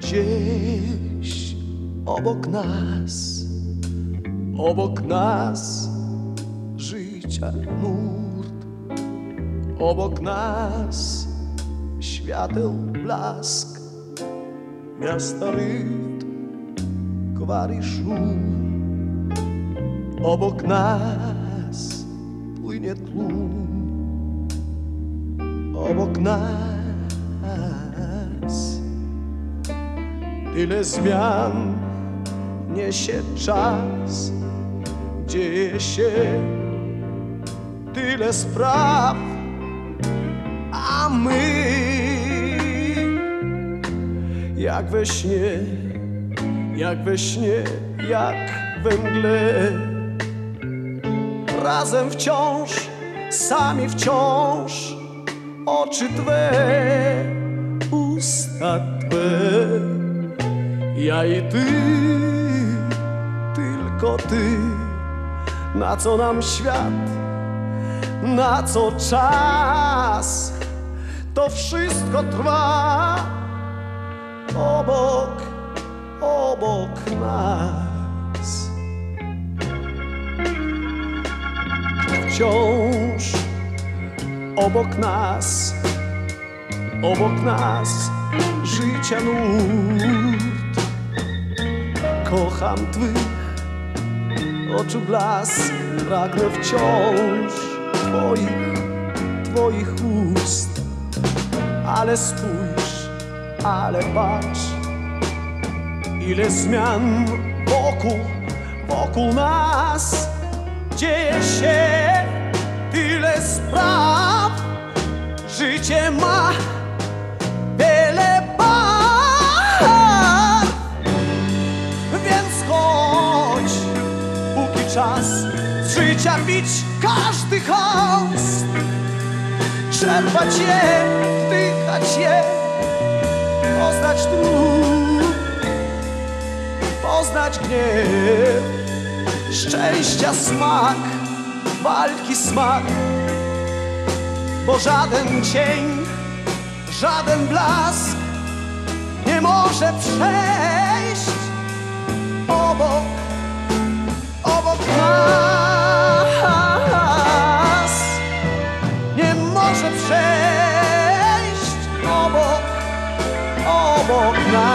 Gdzieś obok nas, obok nas życia nurt, obok nas świateł blask, miasta rytm, gwar szum, obok nas płynie tłum, obok nas Tyle zmian niesie czas, dzieje się tyle spraw, my jak we śnie, jak we śnie, jak we mgle. Razem wciąż, sami wciąż, oczy Twe, usta Twe. Ja i ty, tylko ty, na co nam świat, na co czas, to wszystko trwa obok, obok nas. Wciąż obok nas, obok nas życia nurt kocham Twych oczu blask, pragnę wciąż Twoich, Twoich ust. Ale spójrz, ale patrz, ile zmian wokół, wokół nas dzieje się, tyle spraw, życie ma czas z życia bić każdy chaos Czerpać je, wdychać je Poznać trud Poznać gniew Szczęścia smak Walki smak. Bo żaden cień Żaden blask Nie może przejść obok może przejść obok, obok nas.